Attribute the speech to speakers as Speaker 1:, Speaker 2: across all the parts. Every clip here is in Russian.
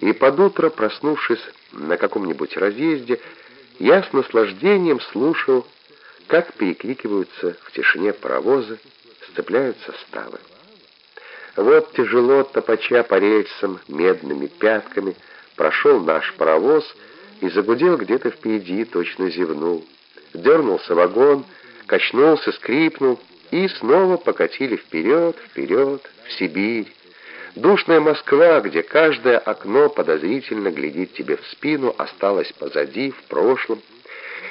Speaker 1: и под утро, проснувшись на каком-нибудь разъезде, я с наслаждением слушал, как перекрикиваются в тишине паровозы, сцепляются ставы. Вот тяжело топача по рельсам медными пятками прошел наш паровоз и загудел где-то впереди, точно зевнул. Дернулся вагон, качнулся, скрипнул, и снова покатили вперед, вперед, в Сибирь. Душная Москва, где каждое окно подозрительно глядит тебе в спину, осталась позади, в прошлом.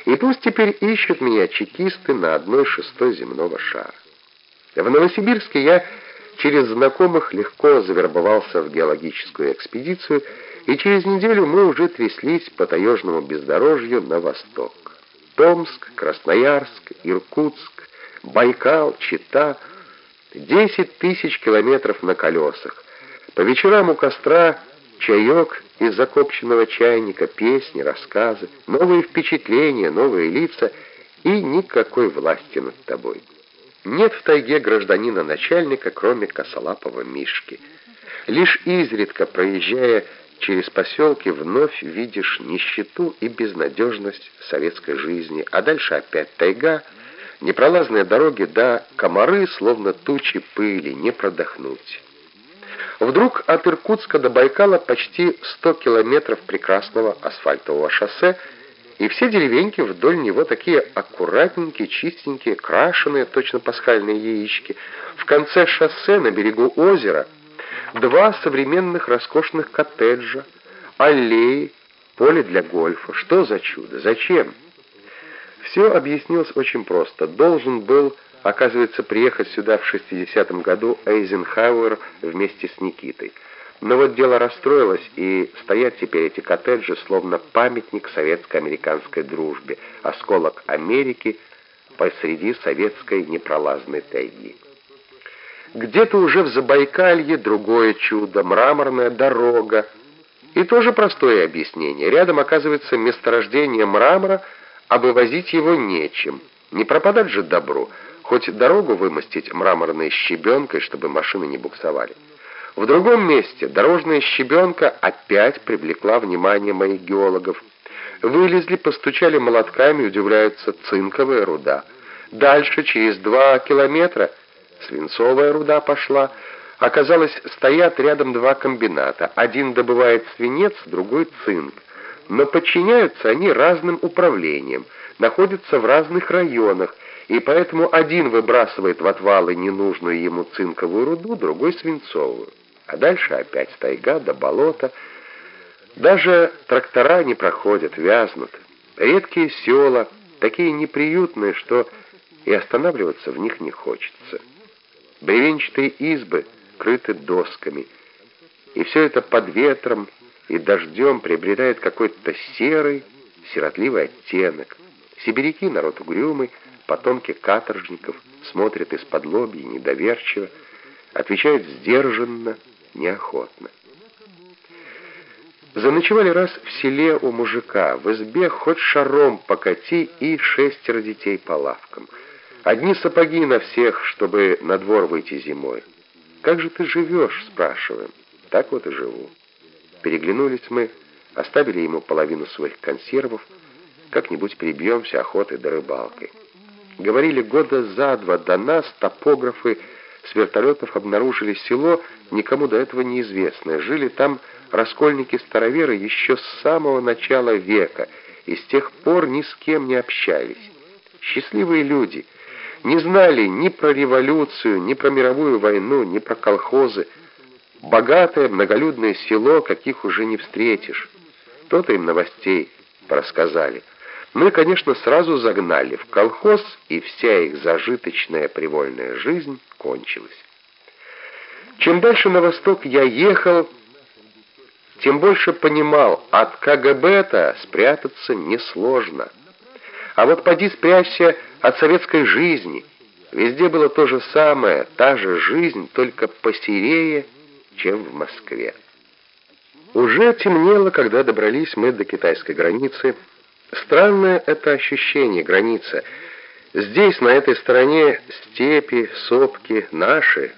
Speaker 1: И пусть теперь ищут меня чекисты на одной шестой земного шара. В Новосибирске я через знакомых легко завербовался в геологическую экспедицию, и через неделю мы уже тряслись по таежному бездорожью на восток. Томск, Красноярск, Иркутск, Байкал, Чита — десять тысяч километров на колесах. По вечерам у костра чаек из закопченного чайника, песни, рассказы, новые впечатления, новые лица и никакой власти над тобой. Нет в тайге гражданина-начальника, кроме косолапого Мишки. Лишь изредка, проезжая через поселки, вновь видишь нищету и безнадежность советской жизни, а дальше опять тайга, непролазные дороги да комары, словно тучи пыли, не продохнуть. Вдруг от Иркутска до Байкала почти 100 километров прекрасного асфальтового шоссе, и все деревеньки вдоль него такие аккуратненькие, чистенькие, крашеные, точно пасхальные яички. В конце шоссе на берегу озера два современных роскошных коттеджа, аллеи, поле для гольфа. Что за чудо? Зачем? Все объяснилось очень просто. Должен был Оказывается, приехать сюда в 60-м году Эйзенхауэр вместе с Никитой. Но вот дело расстроилось, и стоят теперь эти коттеджи, словно памятник советско-американской дружбе, осколок Америки посреди советской непролазной тайги. Где-то уже в Забайкалье другое чудо, мраморная дорога. И тоже простое объяснение. Рядом оказывается месторождение мрамора, а вывозить его нечем. Не пропадать же добру хоть дорогу вымостить мраморной щебенкой, чтобы машины не буксовали. В другом месте дорожная щебенка опять привлекла внимание моих геологов. Вылезли, постучали молотками, удивляются, цинковая руда. Дальше, через два километра, свинцовая руда пошла. Оказалось, стоят рядом два комбината. Один добывает свинец, другой цинк. Но подчиняются они разным управлениям, находятся в разных районах, и поэтому один выбрасывает в отвалы ненужную ему цинковую руду, другой свинцовую. А дальше опять тайга до болота. Даже трактора не проходят, вязнут. Редкие села, такие неприютные, что и останавливаться в них не хочется. Бревенчатые избы крыты досками, и все это под ветром и дождем приобретает какой-то серый, сиротливый оттенок. Сибиряки народ угрюмый, потомки каторжников, смотрят из-под лобья недоверчиво, отвечают сдержанно, неохотно. Заночевали раз в селе у мужика, в избе хоть шаром покати и шестеро детей по лавкам. Одни сапоги на всех, чтобы на двор выйти зимой. «Как же ты живешь?» — спрашиваем. «Так вот и живу». Переглянулись мы, оставили ему половину своих консервов, как-нибудь прибьемся охотой да рыбалкой. Говорили, года за два до нас топографы с вертолетов обнаружили село, никому до этого неизвестное. Жили там раскольники-староверы еще с самого начала века и с тех пор ни с кем не общались. Счастливые люди не знали ни про революцию, ни про мировую войну, ни про колхозы. Богатое, многолюдное село, каких уже не встретишь. То-то им новостей рассказали. Мы, конечно, сразу загнали в колхоз, и вся их зажиточная привольная жизнь кончилась. Чем дальше на восток я ехал, тем больше понимал, от КГБ-то спрятаться несложно. А вот поди спрячься от советской жизни. Везде было то же самое, та же жизнь, только посерее, чем в Москве. Уже темнело, когда добрались мы до китайской границы, Странное это ощущение, граница. Здесь, на этой стороне, степи, сопки, наши,